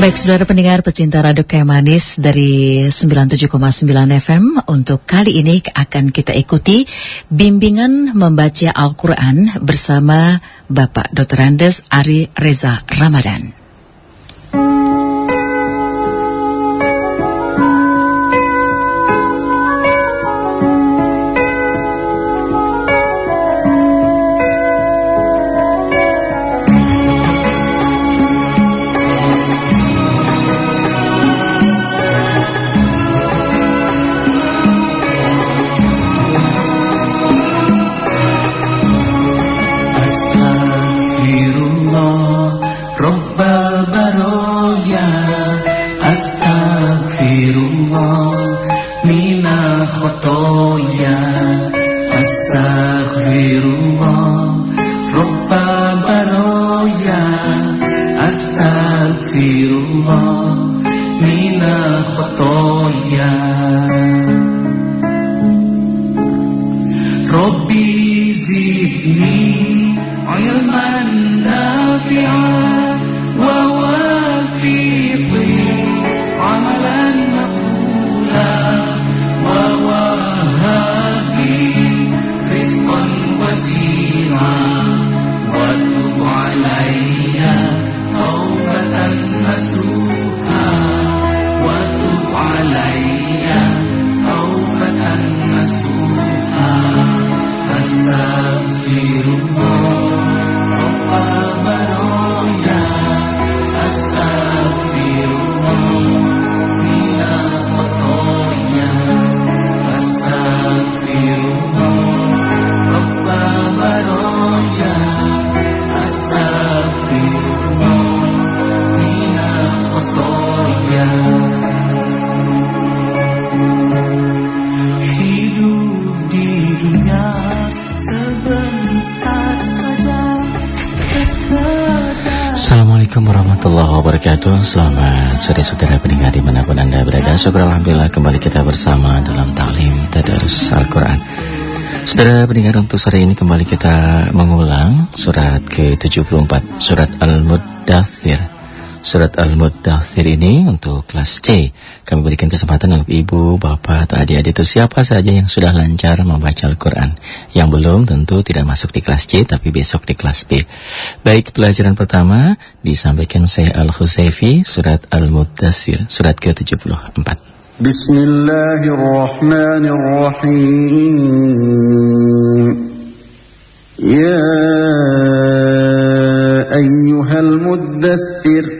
Baik, saudara pendengar pecinta Radio Kayu Manis dari 97,9 FM Untuk kali ini akan kita ikuti bimbingan membaca Al-Quran bersama Bapak Dr. Andes Ari Reza Ramadan anda berada Syukur Alhamdulillah kembali kita bersama dalam taklim Tadarus Al-Quran. Saudara pendengar untuk sore ini kembali kita mengulang surat ke-74 Surat Al-Muddathir. Surat Al-Muddathir ini untuk kelas C Kami berikan kesempatan untuk ibu, bapak, atau adik-adik itu Siapa saja yang sudah lancar membaca Al-Quran. Yang belum tentu tidak masuk di kelas C Tapi besok di kelas B. Baik pelajaran pertama disampaikan saya Al-Husayfi Surat Al-Muddathir Surat ke-74 Bismillahirrahmanirrahim. Ya ayyuhal muddathir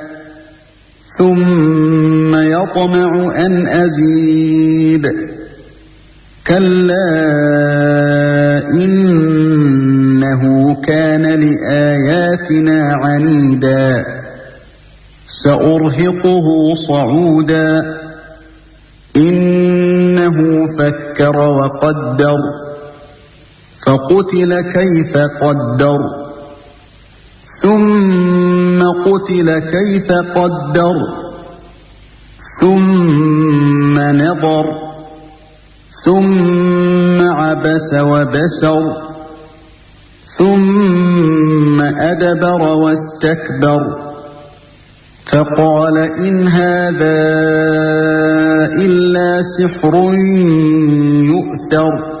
ثم يطمع أن أزيد. كلا إنه كان لآياتنا عنيدا. سأرهقه صعودا. إنه فكر وقدر. فقتل كيف قدر. ثم قتل كيف قدر ثم نظر ثم عبس وبسر ثم أدبر واستكبر فقال إن هذا إلا سحر يؤثر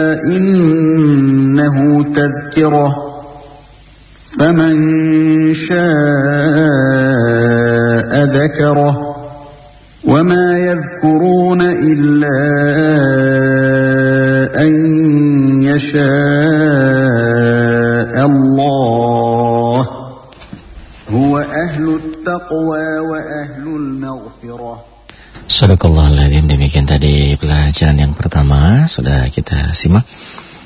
إنه تذكرة فمن شاء ذكره وما يذكرون إلا أن يشاء الله. هو أهل التقوى وأهل المغفرة. Sadaqallahul demikian tadi pelajaran yang pertama. Sudah kita simak.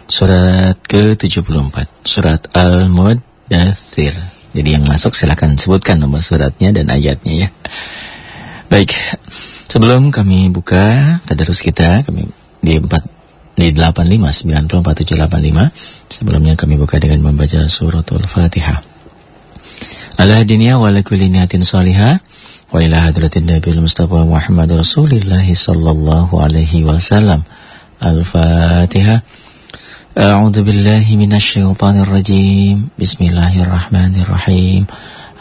Surat ke-74. Surat Al-Muddathir. Jadi yang masuk silahkan sebutkan nomor suratnya dan ayatnya ya. Baik, sebelum kami buka tadarus kita kami di 4 di 85 94785 sebelumnya kami buka dengan membaca suratul Fatihah. ala dunia wa ala kulli niyatin salihah وإلى حضرة النبي المصطفى محمد رسول الله صلى الله عليه وسلم. الفاتحة. أعوذ بالله من الشيطان الرجيم. بسم الله الرحمن الرحيم.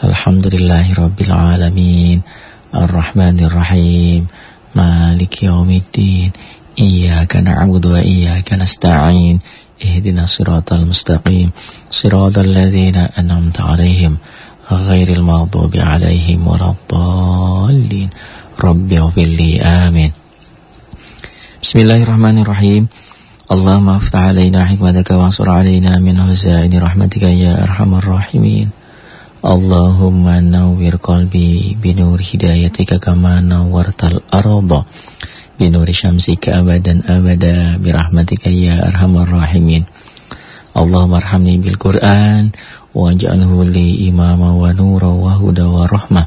الحمد لله رب العالمين. الرحمن الرحيم. مالك يوم الدين. إياك نعبد وإياك نستعين. اهدنا صراط المستقيم. صراط الذين أنعمت عليهم. غير المغضوب عليهم ولا الضالين. رب اغفر لي. آمين. بسم الله الرحمن الرحيم. اللهم افتح علينا حكمتك وانصر علينا من هزائن رحمتك يا أرحم الراحمين. اللهم نور قلبي بنور هدايتك كما نورت الأرض بنور شمسك أبدا أبدا برحمتك يا أرحم الراحمين. اللهم ارحمني بالقرآن واجعله لي إماما ونورا وهدى ورحمة.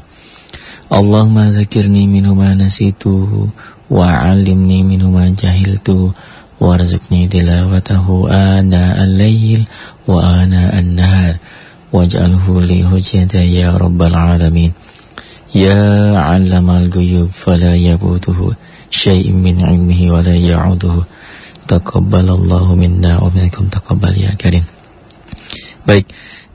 اللهم ذكرني منه ما نسيته وعلمني منه ما جهلته وارزقني دلاوته آناء الليل وآناء النهار. واجعله لي هجة يا رب العالمين. يا علم الغيوب فلا يبوته شيء من علمه ولا يعوده. تقبل الله منا ومنكم تقبل يا كريم. Baik,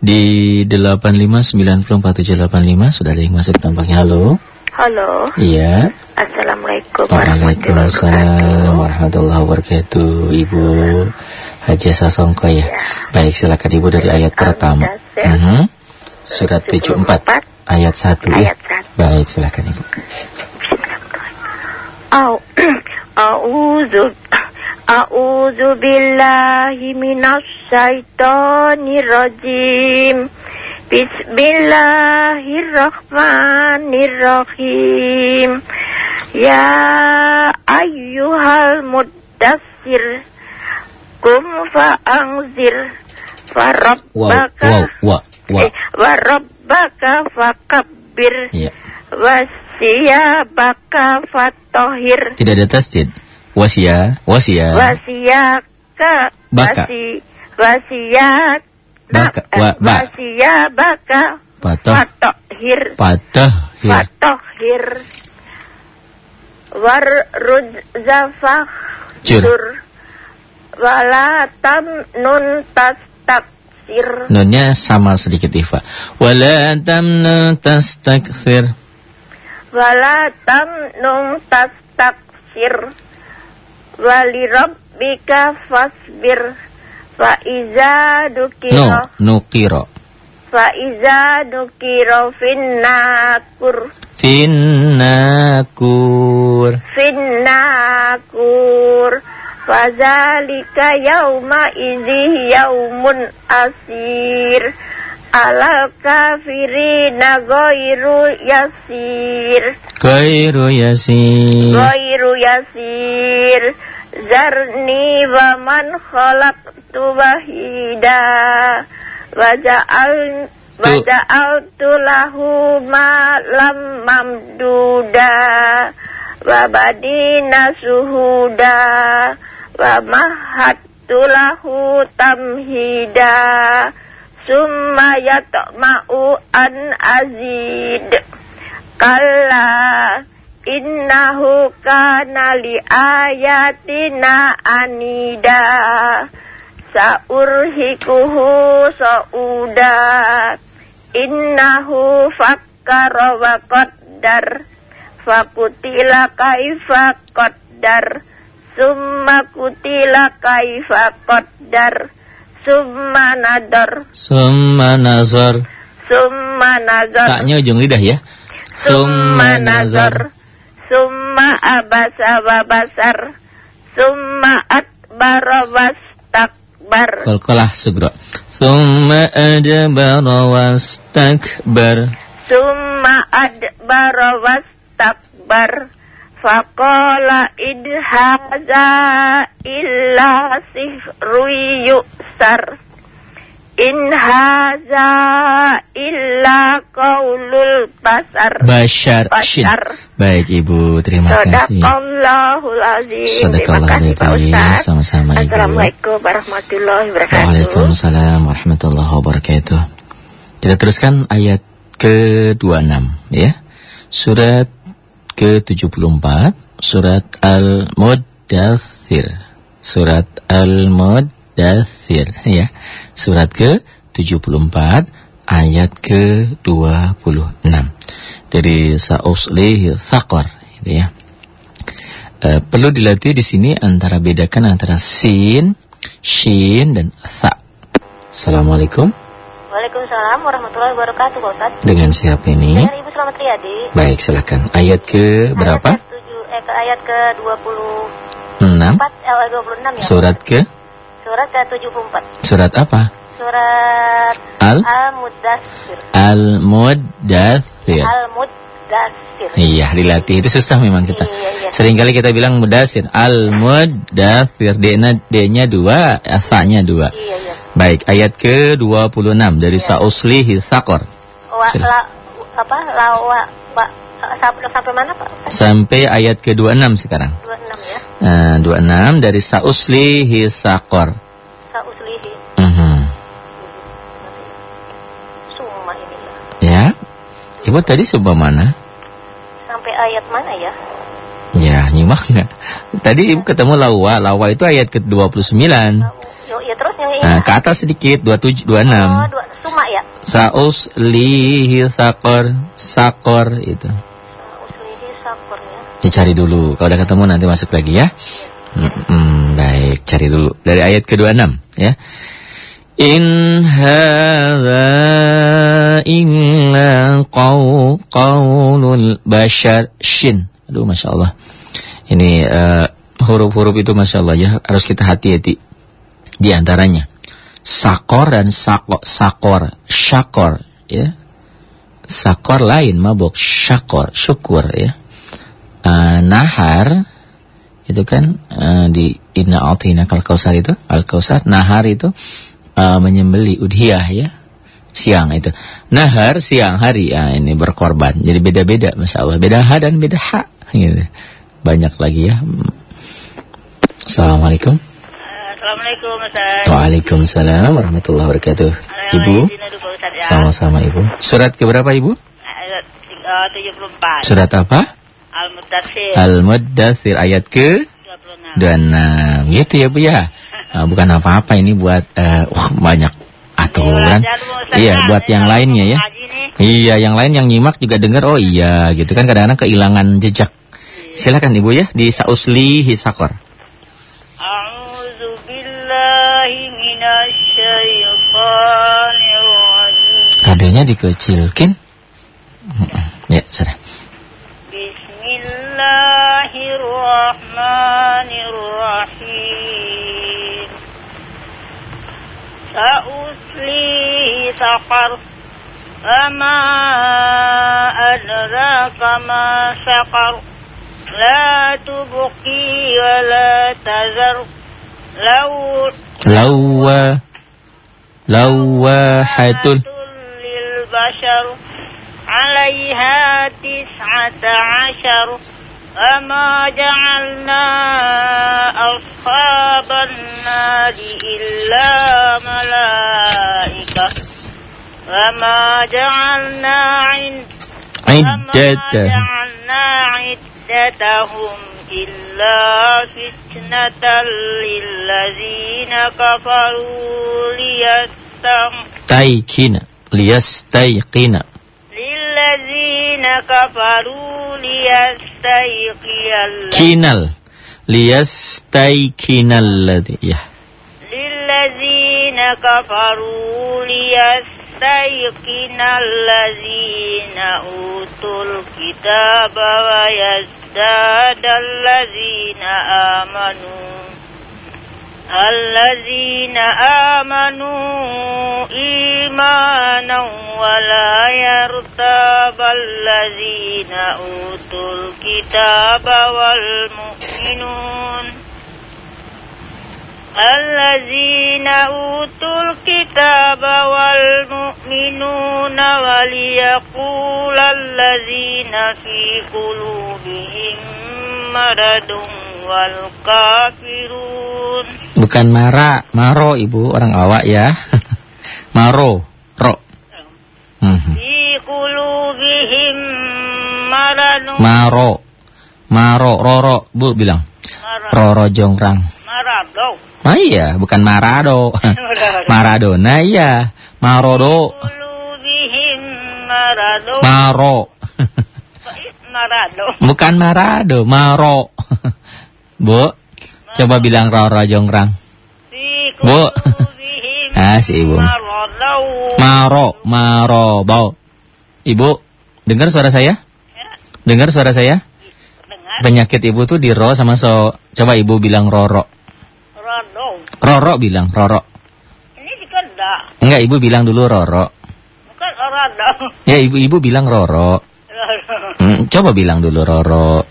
di 8594785 sudah ada yang masuk tampaknya. Halo. Halo, iya. Assalamualaikum warahmatullahi Waalaikumsalam wabarakatuh. warahmatullahi wabarakatuh. Ibu Haji Sasongko ya. Baik silakan Ibu dari ayat pertama. ya. Mhm. Surat 74 Ayat 1 ya. Baik silakan Ibu. Au, a'udzu billahi minasy syaithanir rajim. Bismillahirrahmanirrahim. Ya ayyuhal muddassir kum fa'angzir Wow, farabbaka wow, wow, wow eh, warabbaka fakabbir. Iya. Wasiyabaka fatohir. Tidak ada tasjid Wasia Wasia wasiyaka Baka. wasi wasiyat Baka, eh, wa- ba. wasiyabaka Patoh fatohir Patah ya. fatohir warrudzafah Jur. wala tamnun tastaksir Nunnya sama sedikit Iva Wala tamnu tastakfir wala tamnun tastaksir wali rabbika fasbir. Fa iza No Nukiro. Fa iza dukira finnakur. Finnakur. Finnakur. Fazalika yauma idzi yaumun asir alal kafirina ghairu yasir. Khairu yasir. Ghairu yasir. Zarni wa man khalaqtu wahida. Wa ja'al wa Tu- ja'altu lahu malam mamduda. Wa badina suhuda. Wa mahattu lahu tamhida summa yatma'u an azid. Kalla innahu kana li ayatina anida. Saurhikuhu sauda. Innahu fakkara wa qaddar. Fakutila kaifa qaddar. Summa kutila kaifa qaddar summa nadar Summa nazar. Summa nazar. Taknya ujung lidah ya. Summa nazar. Summa abasa wa basar. Summa adbara wastakbar. Qalqalah sugro. Summa ajabara wastakbar. Summa adbara wastakbar Faqala idhaza illa sihru yusar In haza illa qaulul basar Bashar Bashar. Baik Ibu terima kasih Sadaqallahul azim. Terima kasih Pak. Ustaz. Sama-sama, Ibu. Assalamualaikum warahmatullahi wabarakatuh. Waalaikumsalam warahmatullahi wabarakatuh Kita teruskan ayat ke-26 ya. Surat ke-74 surat Al-Muddathir. Surat Al-Muddathir ya. Surat ke-74 ayat ke-26. Dari Sa'uslihi Thaqar gitu ya. E, perlu dilatih di sini antara bedakan antara sin, shin dan tha. Assalamualaikum. Waalaikumsalam warahmatullahi wabarakatuh, Pak Ustaz. Dengan siapa ini? Dengan Ibu Selamat Riyadi. Baik, silakan. Ayat ke berapa? Ayat ke, 7, eh, ke ayat ke 24, 6. eh, 26 ya. Surat ke? Surat ke 74. Surat apa? Surat Al Al-Mudassir. Al-Muddathir. Al-Mudassir. Iya, dilatih. Itu susah memang kita. Iya, iya. Seringkali kita bilang mudasir. Al-Muddathir. D-nya, D-nya dua, F-nya dua. Iya, iya. Baik, ayat ke-26 dari Sa'uslihi Sakor. Wa, la, apa? Lawa, Pak. Sampai, sampai mana, Pak? Sampai ayat ke-26 sekarang. 26 ya. Nah, 26 dari Sa'uslihi Sakor. Sauslihi. Mhm. Summa ini ya. Ya. Ibu tadi coba mana? Sampai ayat mana ya? Ya, nyimak nggak? Tadi ibu ketemu lawa. Lawa itu ayat ke-29. Yo, ya terus yang ini. Nah, ke atas sedikit, 27, 26. Oh, dua, summa ya. Saus lihi sakor, sakor itu. Sauslihi sakurnya. Dicari dulu. Kalau udah ketemu nanti masuk lagi ya. Hmm, hmm, baik, cari dulu dari ayat ke-26 ya. In hadza illa qaw qaulul bashar shin. Aduh, masya Allah. Ini eh, huruf-huruf itu masya Allah ya harus kita hati-hati di antaranya. Sakor dan sako, sakor, syakor, ya. Sakor lain, mabuk, syakor, syukur, ya. Eh, nahar, itu kan eh, di Inna Altina Kal Kausar itu, Al Kausar, nahar itu eh, menyembeli udhiyah, ya. Siang itu. Nahar, siang hari, ya, ini berkorban. Jadi beda-beda, Masya Allah. Beda ha dan beda ha. Gitu. Banyak lagi ya. Assalamualaikum. Assalamualaikum Ustaz. Waalaikumsalam warahmatullahi wabarakatuh. Ibu, ya. sama-sama Ibu. Surat keberapa Ibu? Ayat eh, 74. Surat apa? Al-Mudassir. Al-Muddathir ayat ke 26. 26. Gitu ya Bu ya. Nah, bukan apa-apa ini buat eh, wah, banyak aturan. Iya, buat yang lainnya ya. Iya, yang lain yang nyimak juga dengar oh iya gitu kan kadang-kadang kehilangan jejak. Silakan Ibu ya di Sausli Hisakor. Radionya dikecilkin. Ya, sudah. Bismillahirrahmanirrahim. Sa'uslihi saqar. Fama adraka ma saqar. La tubqi wa la tazar. Law Lawa Lawahatul للبشر عليها تسعة عشر وما جعلنا أصحاب النار إلا ملائكة. وما جعلنا عند وما جعلنا عدتهم. إلا فتنة للذين كفروا ليستيقن ليستيقن. للذين كفروا ليستيقن ليستيقن الذين للذين كفروا ليستيقن الذين أوتوا الكتاب ويزداد الذين آمنوا الذين آمنوا إيمانا ولا يرتاب الذين أوتوا الكتاب والمؤمنون الذين أوتوا الكتاب والمؤمنون وليقول الذين في قلوبهم مرض والكافرون Bukan Mara Maro ibu Orang awak ya Maro Ro Mhm. في قلوبهم Maro. Maro, Roro, Bu bilang. Mara, Roro Jongrang. Marado. Ah iya, bukan Marado. Maradona iya. Marodo. Maro. Marado. Bukan Marado, Maro. Bu, coba bilang Roro Jongrang. Bu. Ah, si Ibu. marado. Maro, Marobo. Ibu, dengar suara saya? Ya, Dengar suara saya? Penyakit ibu tuh di ro sama so. Coba ibu bilang roro. Roro bilang, roro. Ini juga enggak. Enggak, ibu bilang dulu roro. Bukan rado. Ya, ibu-ibu bilang roro. Rado. Hmm, coba bilang dulu roro.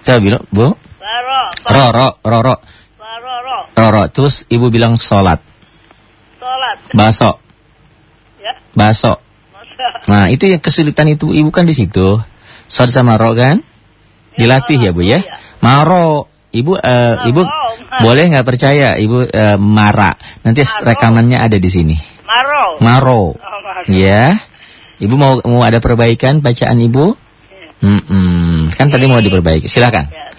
Coba bilang, Bu. Baro. Roro, roro, Baroro. roro. Terus ibu bilang sholat. Salat. Baso, Ya. baso. Nah, itu yang kesulitan itu ibu kan di situ. Sholat sama ro kan? Dilatih ya, Bu ya. Maro. Ibu eh, ibu Maro. boleh nggak percaya ibu eh, mara. Nanti Maro. rekamannya ada di sini. Maro. Maro. Oh, maro. Ya. Ibu mau mau ada perbaikan bacaan ibu? Hmm, kan tadi mau diperbaiki. Silakan. Ya.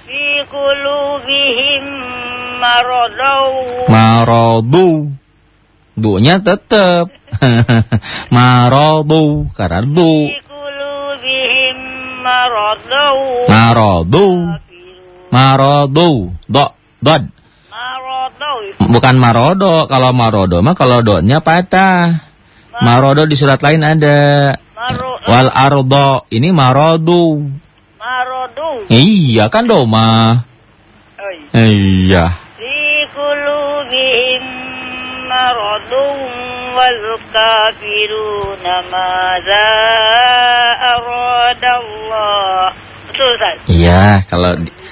Marobu. Bu-nya tetap. Marobu. Karena bu. Fi qulubihim Marobu. Do. Dod. Marado. Bukan marodo. Kalau marodo mah kalau dotnya patah. Marodo di surat lain ada. Maro. Wal ardo. Ini marodu. Marado. Iya kan doma. Oi. Iya. Fi wal kafiruna madza aradallah. Betul Ustaz. Iya, kalau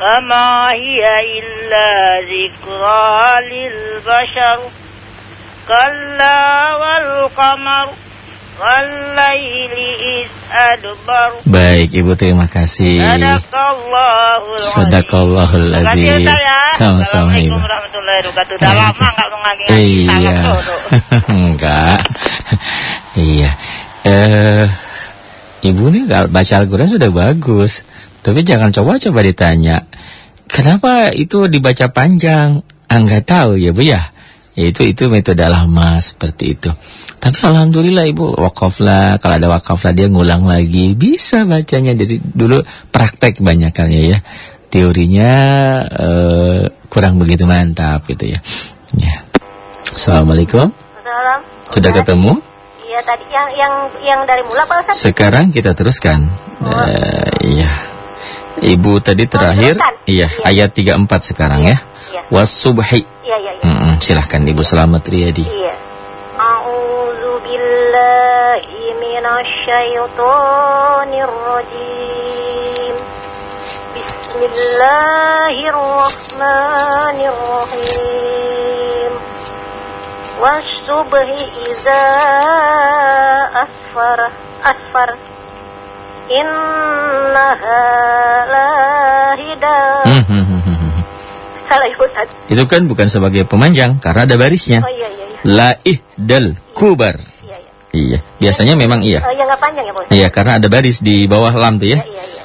فما هي إلا ذكرى للبشر كلا والقمر والليل إذ أدبر Baik, Ibu terima kasih. Sadaqallahul azim. Sadaqallahul Terima kasih azim. Ustaz ya. Sama-sama, Assalamualaikum Ibu. warahmatullahi wabarakatuh. Udah lama nggak mengaji Iya. Enggak. iya. Eh Ibu nih baca Al-Qur'an sudah bagus. Tapi jangan coba-coba ditanya. Kenapa itu dibaca panjang? Ah, enggak tahu ya, Bu ya. Ya itu itu metode lama seperti itu. Tapi alhamdulillah Ibu wakaflah, kalau ada wakaflah dia ngulang lagi, bisa bacanya dari dulu praktek banyakannya ya. Teorinya eh, kurang begitu mantap gitu ya. Ya. Assalamualaikum. Salam. Sudah ketemu? Iya tadi yang yang yang dari mula Pak Ustaz. Sekarang kita teruskan. Eh, iya. Ibu tadi terakhir, teruskan? iya, Iya. ayat 34 sekarang ya. Iya. Wasubhi. Iya iya iya. Mm-mm, silahkan Ibu Selamat Riyadi. Iya. A'udzu billahi minasy syaithanir rajim. Bismillahirrahmanirrahim. Idza asfara asfar. Innaha lahidah. Hmm, hmm, hmm. Salah ya Ustaz. Itu kan bukan sebagai pemanjang karena ada barisnya. Oh iya iya iya. La'ihdal kubar. Iya iya. Iya, biasanya memang iya. Oh, yang nggak panjang ya, Bos? Iya, karena ada baris di bawah lam tuh ya. Iya, iya, iya.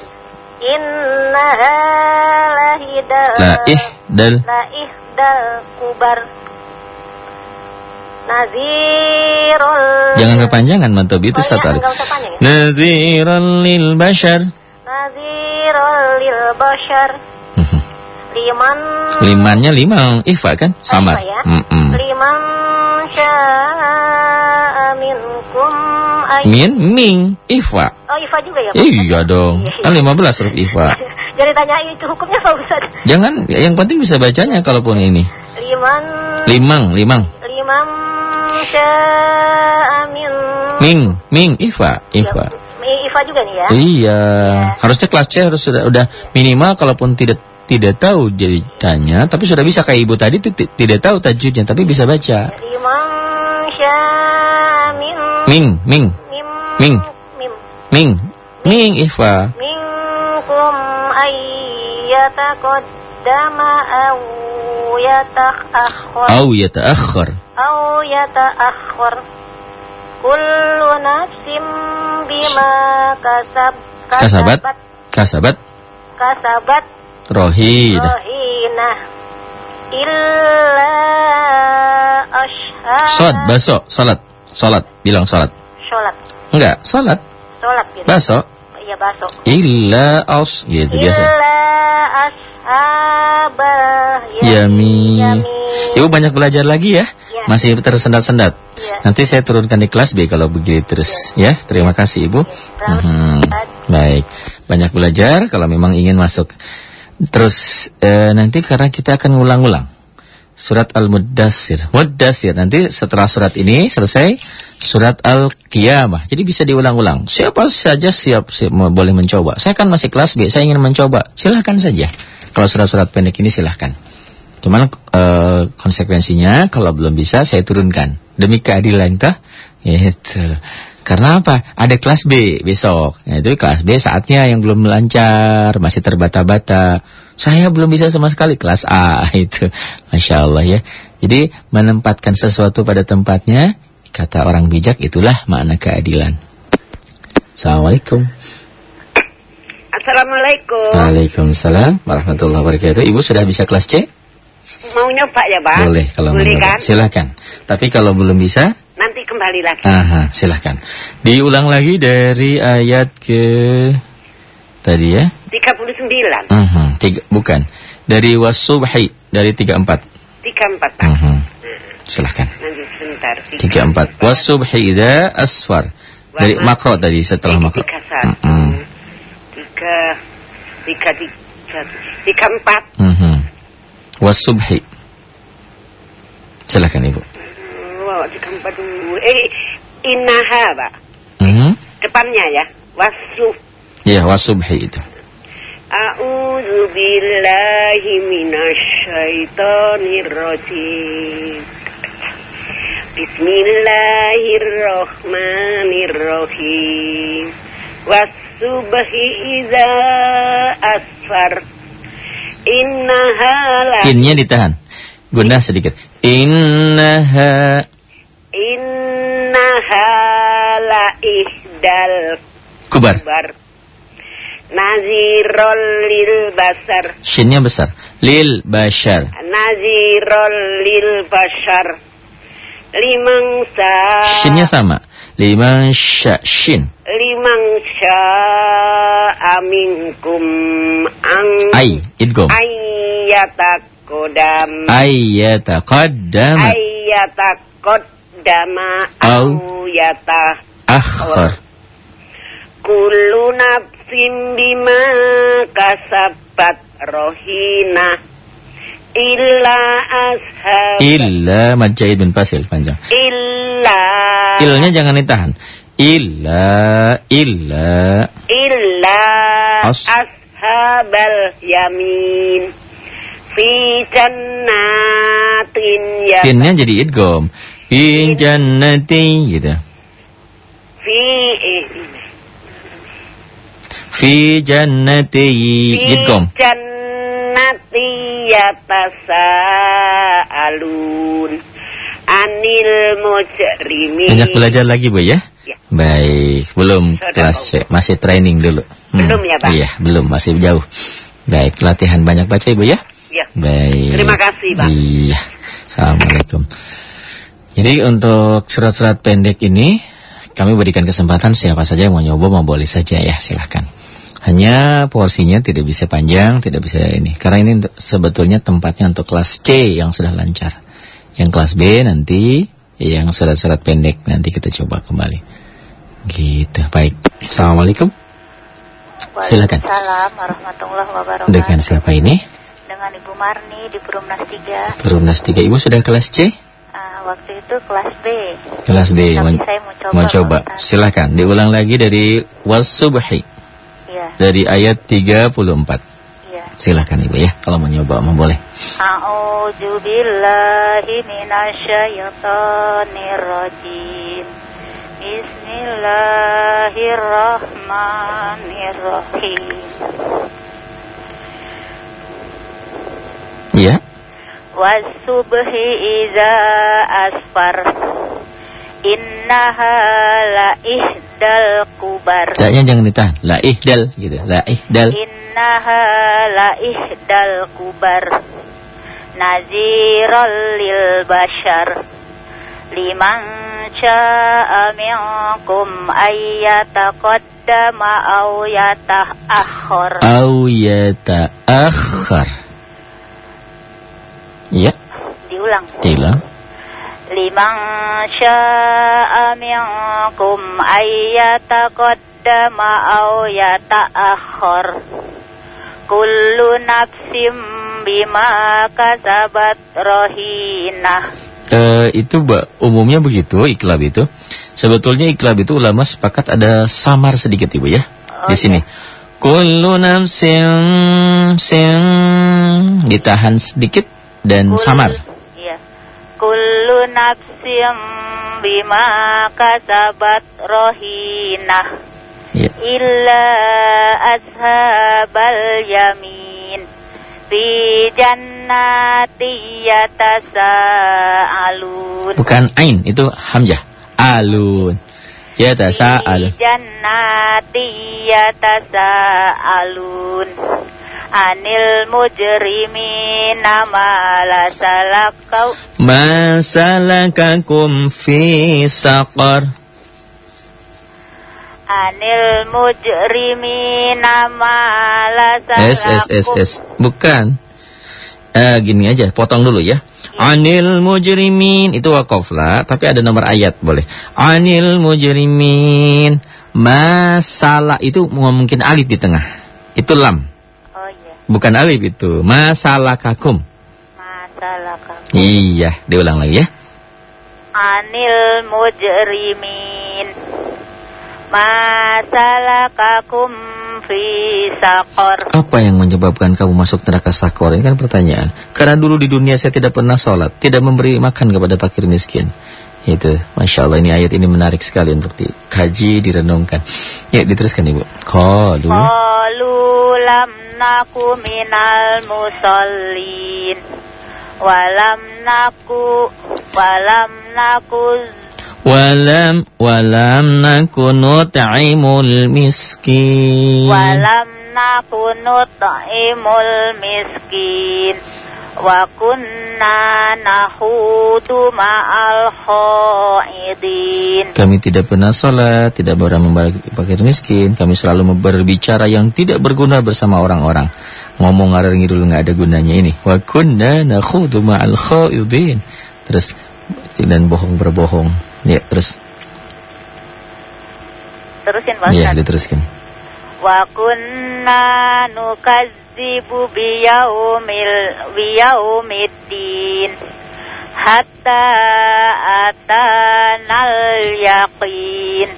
Lahidal La'ihdal. la'ihdal kubar Nazirul Jangan kepanjangan mantap itu oh, satu panjang ya? Nadziran lil bashar. Nazirul lil bashar Liman Limannya lima, ifa kan? Samar. Ifa ya. Mm-mm. Liman sya'a minkum ay Min, ming, ifa. Oh, Ifa juga ya, Pak? Iya dong. Iya, iya. Kan 15 huruf ifa. Jadi tanya itu hukumnya Pak Ustaz. Jangan, yang penting bisa bacanya kalaupun ini. Liman Limang, limang. Min Ming, ming, ifa, ifa. Ya, IPA juga nih ya. Iya, harusnya kelas C harus sudah udah minimal kalaupun tidak tidak tahu jadi tanya, tapi sudah bisa kayak ibu tadi ti- ti- tidak tahu tajwidnya tapi bisa baca. Ming, Ming, Ming. mim Ming, Ming Ifa. minkum ayyataqaddama aw yata'akhkhar Au yata'akhkhar. aw yata'akhkhar kullu nafsin bima kasab Kasabat. Kasabat. kasabat Rohida. rahina illa ashab Sod, baso, salat. Salat, bilang salat. sholat Enggak, salat. sholat gitu Baso. iya baso Illa aus, gitu biasa. illa ashabal Yami. yamin Ibu banyak belajar lagi ya. Ya. Masih tersendat-sendat. Iya. Nanti saya turunkan di kelas B kalau begitu terus ya. Terima kasih Ibu. Mhm. Baik. Banyak belajar kalau memang ingin masuk. Terus eh, nanti karena kita akan ngulang-ulang surat Al-Muddassir. Muddassir nanti setelah surat ini selesai surat Al-Qiyamah. Jadi bisa diulang-ulang. Siapa saja siap, siap boleh mencoba. Saya kan masih kelas B, saya ingin mencoba. Silahkan saja. Kalau surat-surat pendek ini silahkan. Cuman eh, konsekuensinya kalau belum bisa saya turunkan demi keadilan kah? Itu. Karena apa? Ada kelas B besok. Nah, itu kelas B saatnya yang belum lancar, masih terbata-bata. Saya belum bisa sama sekali kelas A itu. Masya Allah ya. Jadi menempatkan sesuatu pada tempatnya, kata orang bijak itulah makna keadilan. Assalamualaikum. Assalamualaikum. Waalaikumsalam warahmatullahi wabarakatuh. Ibu sudah bisa kelas C? Mau nyoba ya, Pak? Boleh kalau Boleh kan? Silakan. Tapi kalau belum bisa, Nanti kembali lagi. aha, silakan. Diulang lagi dari ayat ke tadi ya. 39. Mhm, tiga, bukan. Dari wasubhi dari 34. 34, Pak. Mhm. Silakan. Nanti sebentar. 34. Wasubhi idza asfar. Dari makro tadi setelah makro. Satu. Tiga, tiga, tiga, tiga, empat. Mhm. Wasubhi. Silakan Ibu. Wow, tiga, empat dulu. Eh, inaha, Pak. Mhm. Depannya ya. Wasu. Ya, wasubhi itu. A'udzu billahi minasyaitonir rajim. Bismillahirrahmanirrahim. Wasubhi idza asfar. Innaha la Innya ditahan. Gundah sedikit. Innaha innaha la ihdal kubar. bar. Nazirul lil basar. Shinnya besar. Lil bashar. Nazirul lil bashar Limang sa Shinnya sama. Liman sya shin. Limang sya'a minkum ang Ay, idgom. Ayyatakodam Ayyataqaddama Ayyatakodama Au. Au yata akhar. Kullu nafsin bima kasabat rohina Illa ashab Illa majaid bin fasil panjang. Illa Ilnya jangan ditahan. Illa illa Illa As- ashabal yamin Fi jannatin ya tinnya jadi idgom. Fi jannati gitu. Fi eh, Fi jannati Fi idgom. Jannati yatasaalun Anil mujrimin Banyak belajar lagi Bu ya? Ya. Baik, belum Sudah, kelas C, masih training dulu. Belum ya, Pak? Iya, belum, masih jauh. Baik, latihan banyak baca Ibu ya? Ya. Baik. Terima kasih, Pak. Iya. Assalamualaikum. Jadi untuk surat-surat pendek ini kami berikan kesempatan siapa saja yang mau nyoba mau boleh saja ya, silahkan. Hanya porsinya tidak bisa panjang, tidak bisa ini. Karena ini sebetulnya tempatnya untuk kelas C yang sudah lancar. Yang kelas B nanti, yang surat-surat pendek nanti kita coba kembali. Gitu, baik. Assalamualaikum. Silakan. Waalaikumsalam warahmatullahi wabarakatuh. Dengan siapa ini? Dengan Ibu Marni di Perumnas 3. Perumnas 3. Ibu sudah kelas C? Eh, waktu itu kelas B. Kelas B. Tapi Mau, saya mau coba. mau coba. Silakan. Diulang lagi dari wasubhi. Iya, Dari ayat 34. iya. Silakan Ibu ya. Kalau mau nyoba mau boleh. A'udzu billahi minasyaitonir rajim. Bismillahirrahmanirrahim. Iya. Wasubhi iza asfar. Innaha la ihdal kubar. Daknya jangan ditahan. La ihdal gitu. La ihdal. Innaha la ihdal kubar Naziral lil bashar Liman sya'a minkum ayyataqaddama aw yata'akhir Au yata'akhir. Iya. Diulang Diulang. Liman sya'a minkum ayyataqaddama aw yata'akhir Kullu nafsim bima kasabat rohinah Eh, itu Mbak, umumnya begitu iklab itu. Sebetulnya iklab itu ulama sepakat ada samar sedikit Ibu ya. Oh, di sini. Kullu nafsin sin ditahan sedikit dan Kul- samar. Kullu nafsim bima kasabat rohinah Ya. illa ashabal yamin fi jannati yatasaalun Bukan ain, itu hamzah. Alun. Ya tasa fi alun. jannati yatasaalun anil mujrimina ma la salakau Ma salakakum fi saqar. anil mujrimina ma la S S S S. Bukan. Eh gini aja, potong dulu ya. Anil mujrimin itu wakaf lah, tapi ada nomor ayat boleh. Anil mujrimin masalah itu mungkin alif di tengah. Itu lam, bukan alif itu. Masalah kakum. masalah kamu. Iya, diulang lagi ya. Anil mujrimin masalah kakum fi saqor. Apa yang menyebabkan kamu masuk neraka sakor? Ini kan pertanyaan. Karena dulu di dunia saya tidak pernah sholat, tidak memberi makan kepada fakir miskin. Itu, masya Allah ini ayat ini menarik sekali untuk dikaji, direnungkan. Ya, diteruskan ibu. Qalu. Qalu lam نك من المصلين ولم نك ولم نك ولم ولم نكن نطعم المسكين ولم نكن نطعم المسكين wa kunna nahudu ma'al khaidin Kami tidak pernah sholat, tidak pernah membagi fakir miskin. Kami selalu berbicara yang tidak berguna bersama orang-orang. Ngomong ngarar ngidul nggak ada gunanya ini. Wa kunna nakhudu ma'al khaidin. Terus dan bohong berbohong. Ya, terus. terusin Pak Ya, Ustaz. diteruskan. wa kunna nukadzibu biyaumil biyaumiddin hatta atanal yaqin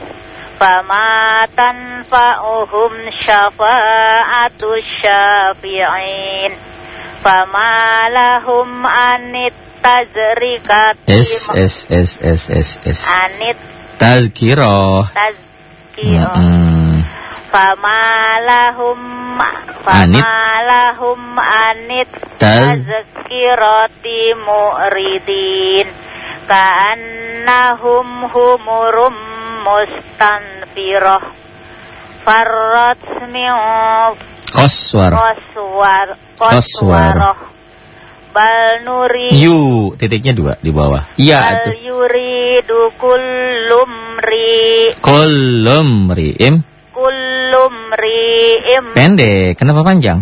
fama tanfa'uhum syafa'atu syafi'in fama lahum anit tazrikati S S S S S S. anit Tazkirah. tazkirah Mm-mm. Fama lahum Anit. Fama lahum anit. Taz- Tazkirati mu'ridin. Ka'annahum humurum mustanfirah. Farrat min Koswar. Qaswar. Qaswarah. Bal nuri Yu, titiknya dua di bawah. Iya, Bal yuridu kullum ri. Kolom riim. Kullum ri'im Pendek. Kenapa panjang?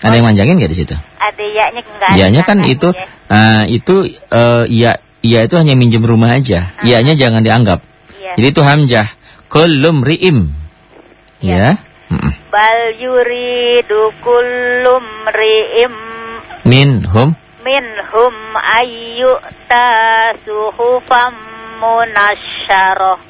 Ada yang manjangin nggak di situ? Ada yaknya enggak ada Ianya kan itu, ya. ah, itu eh, iya, iya itu hanya minjem rumah aja. Ianya jangan dianggap. Iya. Jadi itu hamzah. Kolom riim. Iya. Ya. Mm-mm. Bal yuridu kullum ri'im Minhum. minhum ayyuta suhufam munasyarah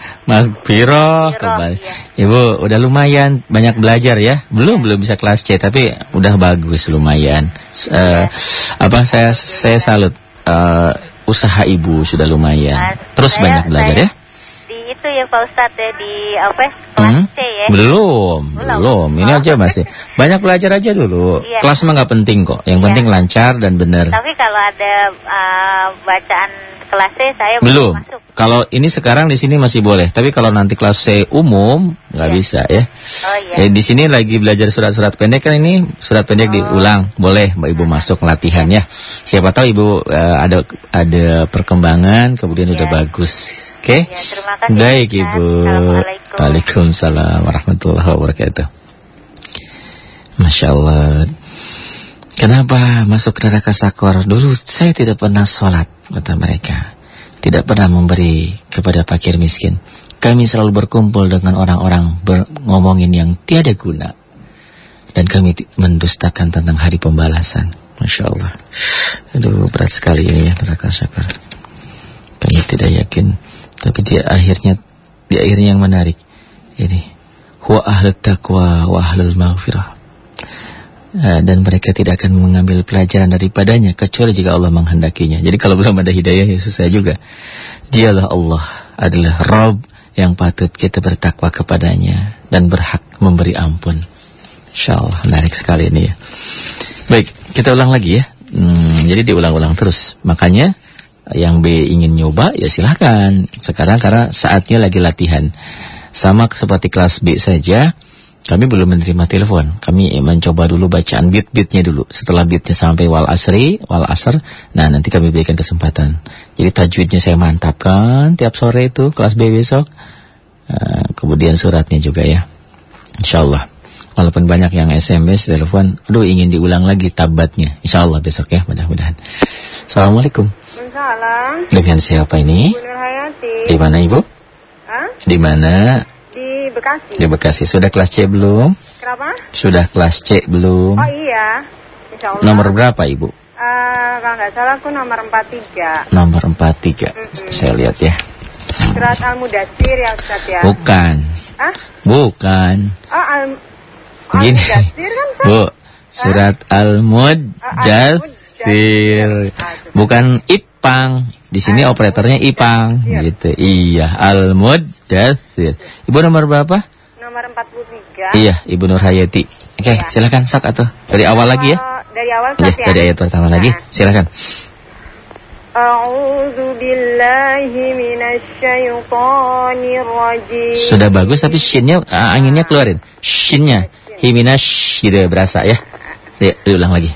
magpiro Magpiro, kembali. iya. Ibu udah lumayan banyak belajar ya. Belum belum bisa kelas C tapi udah bagus lumayan. Eh, apa saya saya salut Eh, usaha ibu sudah lumayan. Terus saya- banyak belajar saya ya. Di itu ya Pak Ustadz ya di apa? Kelas Hmm? C ya. Belum, Belum. belum. Ini Oh. aja masih. Banyak belajar aja dulu. Iya. Kelas mah nggak penting kok. Yang Iya. penting lancar dan benar. Tapi kalau ada uh, bacaan kelas C saya Belum. masuk. Kalau ini sekarang di sini masih boleh, tapi kalau nanti kelas C umum nggak Iya. bisa ya. Oh iya. Eh, di sini lagi belajar surat-surat pendek kan ini surat pendek Oh. diulang, boleh Mbak Ibu masuk latihan ya. Siapa tahu Ibu eh, ada ada perkembangan kemudian Iya. udah bagus. Oke? Ya, terima kasih, Baik Ustaz. Ibu. Waalaikumsalam warahmatullahi wabarakatuh. Masya Allah. Kenapa masuk neraka sakor? Dulu saya tidak pernah sholat, kata mereka. Tidak pernah memberi kepada fakir miskin. Kami selalu berkumpul dengan orang-orang ngomongin yang tiada guna. Dan kami mendustakan tentang hari pembalasan. Masya Allah. Aduh, berat sekali ini ya neraka sakor. Kami tidak yakin. Tapi dia akhirnya, di akhirnya yang menarik. Ini. Huwa ahlu taqwa wa ahlul maghfirah. Eh, dan mereka tidak akan mengambil pelajaran daripadanya kecuali jika Allah menghendakinya. Jadi kalau belum ada hidayah ya susah juga. Dialah Allah adalah Rob yang patut kita bertakwa kepadanya dan berhak memberi ampun. Insya Allah menarik sekali ini ya. Baik, kita ulang lagi ya. Hmm, jadi diulang-ulang terus. Makanya yang B ingin nyoba ya silahkan. Sekarang karena saatnya lagi latihan. Sama seperti kelas B saja. Kami belum menerima telepon. Kami mencoba dulu bacaan beat-beatnya dulu. Setelah beatnya sampai wal asri, wal asr, nah nanti kami berikan kesempatan. Jadi tajwidnya saya mantapkan tiap sore itu kelas B besok. Eh, kemudian suratnya juga ya. Insya Allah. Walaupun banyak yang SMS, telepon, aduh ingin diulang lagi tabatnya. Insya Allah besok ya, mudah-mudahan. Assalamualaikum. Salam, Dengan siapa ini? Di mana ibu? Hah? Di mana? Di Bekasi. Di Bekasi. Sudah kelas C belum? Kenapa? Sudah kelas C belum? Oh iya, Insya Allah. Nomor berapa ibu? Eh, kalau nggak salah aku nomor 43. Nomor 43. Mm-mm. Saya lihat ya. Surat Al-Mudassir ya Ustaz ya. Bukan. Hah? Bukan. Oh, Al Gini. Al-Mudassir kan? Bu, surat Al-Mudassir. Bukan Ipang. Di sini operatornya Ipang Iya. gitu. Iya, Al-Mudassir. Ibu nomor berapa? Nomor 43. Iya, Ibu Nur Hayati. Oke, Iya. silakan sok atau dari awal lagi ya. Dari awal Ya, ya. dari ayat pertama lagi. Nah. Silakan. A'udzu billahi minasyaitonir rajim. Sudah bagus tapi shinnya ah, anginnya keluarin. Shinnya himinash gitu ya berasa ya. Saya ulang lagi.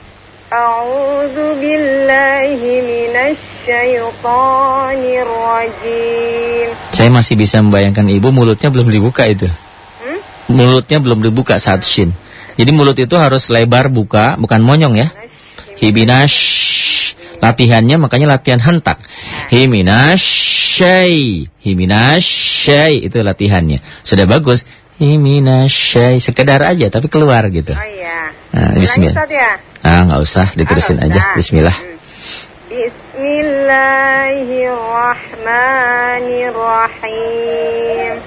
A'udzu billahi minasyaitonir rajim. Saya masih bisa membayangkan ibu mulutnya belum dibuka itu. Hmm? Mulutnya belum dibuka saat shin. Jadi mulut itu harus lebar buka, bukan monyong ya. Himinash. Latihannya makanya latihan hentak. Himinasyai. Himinasyai itu latihannya. Sudah bagus. Himinasyai. Sekedar aja tapi keluar gitu. Oh iya. Nah, bismillah. Ya. Ah, nggak usah, diterusin Ah, aja. Bismillah. Hmm. Bismillahirrahmanirrahim.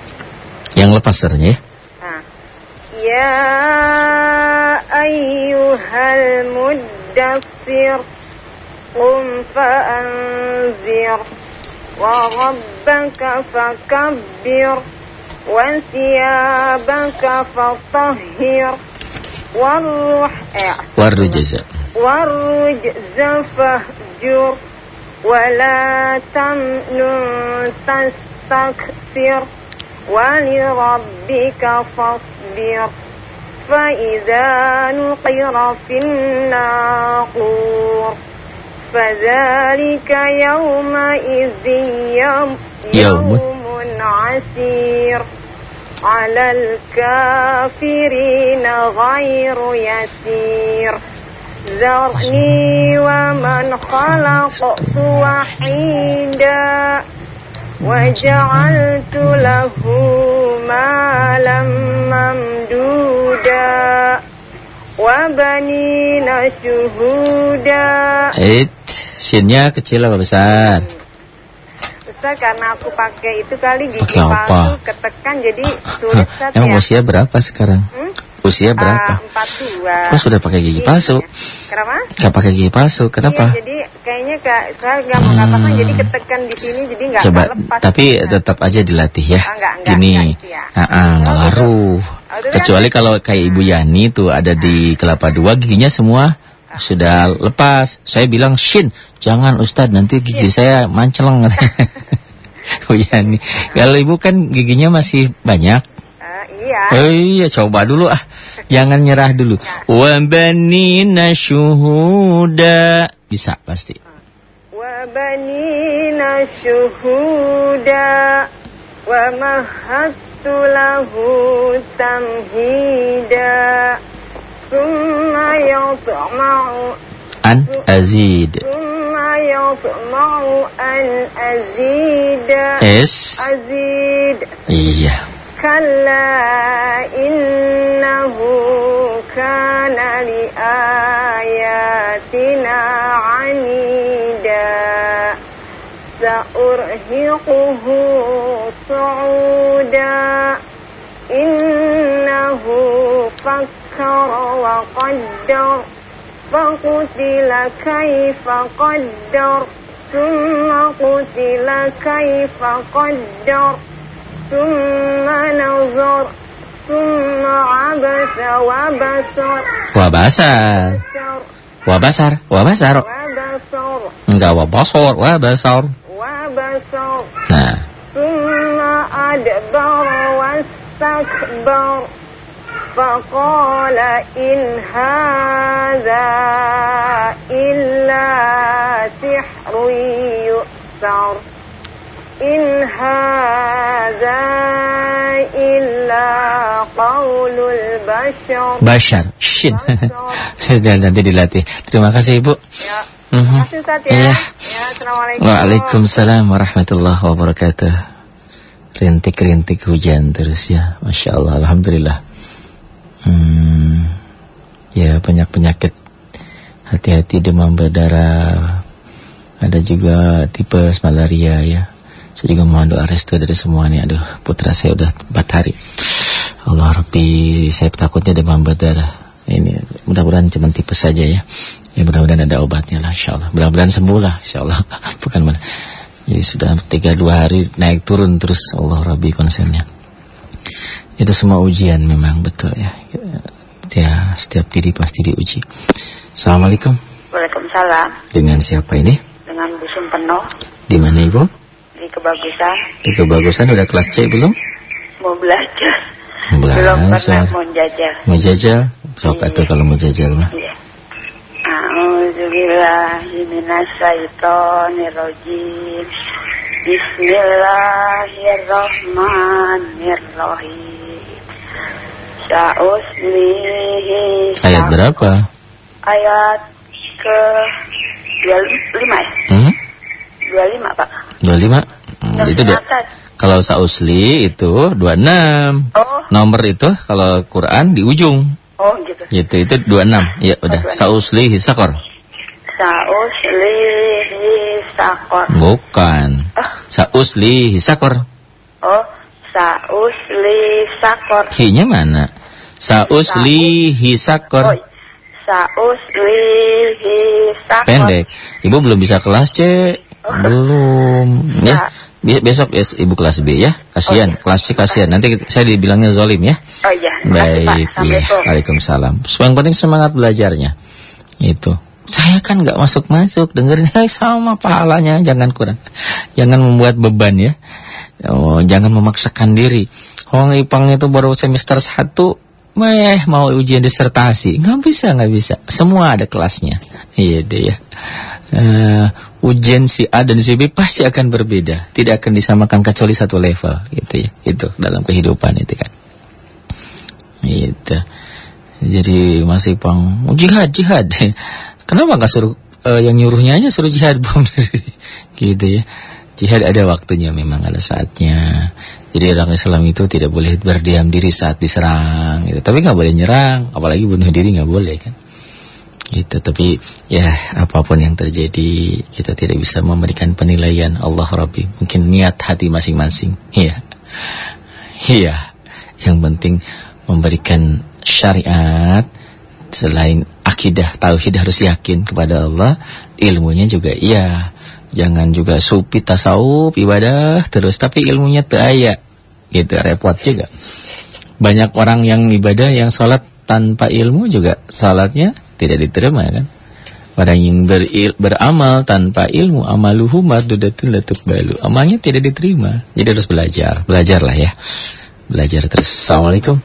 Yang lepas suaranya ya. Nah. Ya ayyuhal muddassir Qum fa'anzir Wa rabbaka fakabbir Wa siyabaka fatahhir Eh, Warrujaza. والرجز فاهجر ولا تمنن تستكثر ولربك فاصبر فإذا نقر في الناقور فذلك يومئذ يوم, يوم. يوم عسير على الكافرين غير يسير ذرني ومن خلقت وحيدا وجعلت له مالا ممدودا وبنين شهودا It, shinnya kecil apa besar? Ustaz karena aku pakai itu kali gigi Pakai apa? palsu ketekan jadi sulit Ustaz Emang ya. usia berapa sekarang? Hmm? Usia berapa? Empat dua. Kok sudah pakai gigi palsu? Kenapa? Gak pakai gigi palsu, kenapa? Iya, jadi kayaknya kak saya nggak mau katakan jadi ketekan di sini jadi nggak Coba, nggak lepas. tapi Nah. tetap aja dilatih ya. Ah, enggak, enggak, Gini, enggak, ya. ah, ah, Oh, ngaruh. Oh, itu kan- Kecuali kalau kayak Ibu Yani tuh ada di kelapa dua giginya semua sudah lepas. Saya bilang, Shin, jangan Ustad nanti gigi iya. saya manceleng. oh iya nih, kalau ibu kan giginya masih banyak. Uh, iya. Oh iya, coba dulu ah. Jangan nyerah dulu. Iya. Wabani banina. Bisa pasti. Wabani banina. Wa mahatulahu tamhida ثم يطمع An azid. ثم يطمع أن أزيد Es. أزيد Iya. كلا إنه كان لآياتنا عنيدا سأرهقه صعودا فكر وقدر فقتل كيف قدر ثم قتل كيف قدر ثم نظر ثم عبس وبصر Wabasar. بصر Wabasar. Wabasar. وبصر Enggak wabasor. Wabasar. وبصر Nah. ثم أدبر واستكبر فقال إن هذا إلا سحر يؤثر إن هذا إلا قول البشر Bashar. Shin. Sudah nanti dilatih. Terima kasih Ibu. Ya, Mhm. terima kasih Ustaz ya. Iya. Ya, Assalamualaikum. Waalaikumsalam warahmatullahi wabarakatuh. Rintik-rintik hujan terus ya, masya Allah, alhamdulillah. Hmm, ya banyak penyakit. Hati-hati demam berdarah. Ada juga tipes malaria ya. Saya juga mohon doa restu dari semua nih. Aduh, putra saya udah 4 hari. Allah Rabbi, saya takutnya demam berdarah. Ini mudah-mudahan cuma tipes saja ya. Ya mudah-mudahan ada obatnya lah insya Allah. Mudah-mudahan sembuh lah insya Allah. Bukan mana. Jadi sudah tiga dua hari naik turun terus Allah Rabbi konsennya. Itu semua ujian memang betul ya. Ya setiap diri pasti diuji. Assalamualaikum. Waalaikumsalam. Dengan siapa ini? Dengan busung penuh Di mana ibu? di kebagusan Di kebagusan udah kelas C belum? mau belajar. Belum pernah Belajar. mau jajal. Mau jajal? Sok Iya. atuh kalau mau jajal mah. Iya. Bismillahirrahmanirrahim. Ayat berapa? Ayat ke 25 ya? Hmm? 25 Pak. 25? Hmm, itu atas. Kalau sausli itu 26. Oh, Nomor itu kalau Quran di ujung. oh gitu. Gitu itu 26. Ya udah. Oh, 26. Sausli hisakor. Sa'uslihi sakor. Bukan. Oh, Sausli hisakor. oh sa'usli sakor. Hi-nya mana? Sausli Oh, hisakor. sa'uslihi sakor. Pendek. Ibu belum bisa kelas C. Oh. Belum. Ya. Be- Besok ya, ibu kelas B ya. Kasihan, Oh, iya. kelas C kasihan. Nanti saya dibilangnya zolim ya. Oh iya. Baik, iya. Assalamualaikum. Waalaikumsalam. Yang penting semangat belajarnya. Itu. Saya kan nggak masuk-masuk, dengerin hey, sama pahalanya, jangan kurang. Jangan membuat beban ya. Oh, jangan memaksakan diri. Orang Ipang itu baru semester 1, meh mau ujian disertasi. Nggak bisa, nggak bisa. Semua ada kelasnya. Iya deh ya. uh, ujian si A dan si B pasti akan berbeda, tidak akan disamakan kecuali satu level gitu ya. Itu dalam kehidupan itu kan. Gitu. Jadi masih pang oh, jihad jihad. Kenapa nggak suruh uh, yang nyuruhnya aja suruh jihad bom gitu ya. Jihad ada waktunya memang ada saatnya. Jadi orang Islam itu tidak boleh berdiam diri saat diserang gitu. Tapi nggak boleh nyerang, apalagi bunuh diri nggak boleh kan. Gitu. Tapi ya apa pun yang terjadi kita tidak bisa memberikan penilaian Allah Rabbi. Mungkin niat hati masing-masing. Iya. Iya. Yang penting memberikan syariat selain akidah tauhid harus yakin kepada Allah, ilmunya juga iya Jangan juga supi tasawuf ibadah terus tapi ilmunya tuh ayat. Gitu repot juga. Banyak orang yang ibadah yang sholat tanpa ilmu juga sholatnya tidak diterima kan. Orang yang beril, beramal tanpa ilmu amaluhu mardudatun latuk balu. Amalnya tidak diterima. Jadi harus belajar. Belajarlah ya. Belajar terus. Assalamualaikum.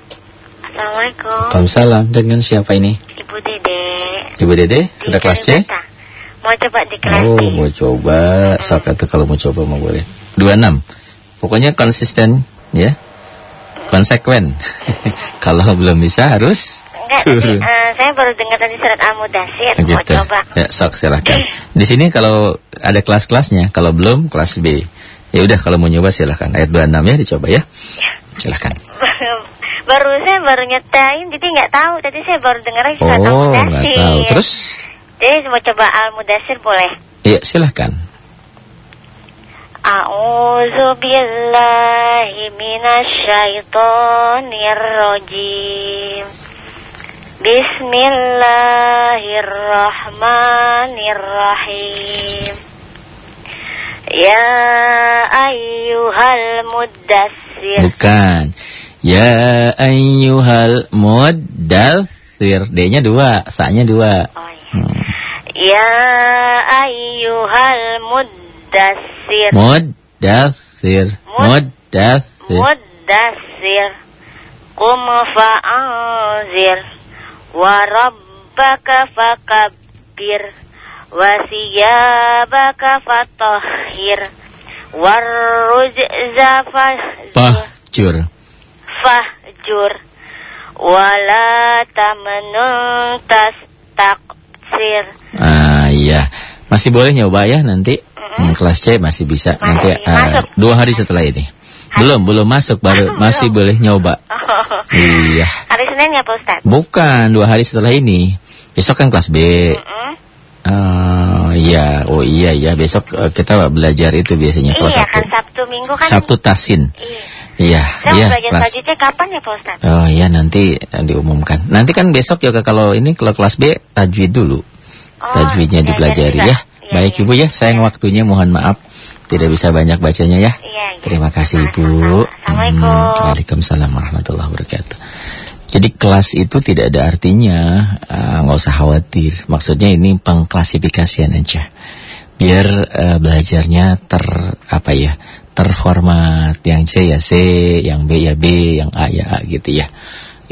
Assalamualaikum. Waalaikumsalam. Dengan siapa ini? Ibu Dede. Ibu Dede, sudah kelas C? Mau coba di kelas Oh, mau coba. Sok atau kalau mau coba mau boleh. 26. Pokoknya konsisten ya. Konsekuen. kalau belum bisa harus Enggak, tadi, eh, saya baru dengar tadi surat Al-Mudasir. Mau gitu. coba. Ya, sok silahkan. Di sini kalau ada kelas-kelasnya, kalau belum kelas B. Ya udah kalau mau nyoba silahkan. Ayat 26 ya dicoba ya. Silahkan. baru saya baru nyetain, jadi nggak tahu. Tadi saya baru dengar surat Oh, Al-Mudasir. nggak tahu. Terus? Jadi mau coba Al-Mudasir boleh? Iya, silahkan. A'udzu billahi minasyaitonir rajim. Bismillahirrahmanirrahim. Ya ayyuhal muddassir. Bukan. Ya ayyuhal muddathir. D-nya dua, sa-nya dua. Oh, iya. Hmm. Ya ayyuhal muddassir. Muddathir. Mud- Muddathir. Muddassir. Qum fa'anzir. Wa rabbaka fakabbir. Wa siyabaka fatahhir. Warrujza fahjur. Fahjur. Wala tamnun tastaksir. Ah iya. Masih boleh nyoba ya nanti. Hmm, kelas C masih bisa nanti Masih, ah, masuk. dua hari setelah ini. Belum, belum masuk baru Masuk, masih boleh nyoba. Iya. Hari Senin ya Pak Ustadz? Bukan, dua hari setelah ini. Besok kan kelas B. Mm-mm. Oh iya, oh iya ya besok eh, kita belajar itu biasanya kelas Iya satu. kan Sabtu Minggu kan? Sabtu Tasin. Iya. Iya, Saya iya belajar kelas. tajwidnya kapan ya Pak Ustadz? Oh iya nanti eh, diumumkan. Nanti kan besok juga kalau ini kalau kelas B tajwid dulu. Oh, Tajwidnya iya, dipelajari iya, ya. iya, Baik iya. Ibu ya, sayang waktunya mohon maaf tidak bisa banyak bacanya ya. Iya, iya. Terima kasih Ibu. Assalamualaikum. Hmm, Waalaikumsalam warahmatullahi wabarakatuh. Jadi kelas itu tidak ada artinya, eh, nggak usah khawatir. Maksudnya ini pengklasifikasian aja, biar eh, belajarnya ter apa ya, terformat. Yang C ya C, yang B ya B, yang A ya A gitu ya.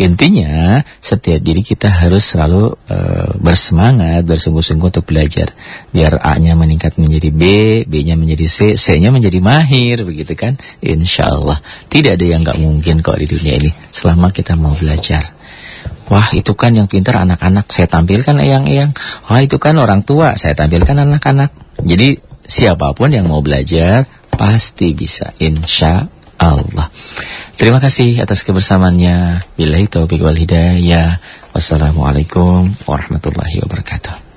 Intinya setiap diri kita harus selalu eh, bersemangat, bersungguh-sungguh untuk belajar. Biar A-nya meningkat menjadi B, B-nya menjadi C, C-nya menjadi mahir, begitu kan? Insya Allah. Tidak ada yang nggak mungkin kok di dunia ini, selama kita mau belajar. Wah itu kan yang pintar anak-anak, saya tampilkan eyang-eyang. Wah itu kan orang tua, saya tampilkan anak-anak. Jadi siapa pun yang mau belajar, pasti bisa, insya Allah. Terima kasih atas kebersamaannya. Billahi taufiq wal hidayah. Wassalamualaikum warahmatullahi wabarakatuh.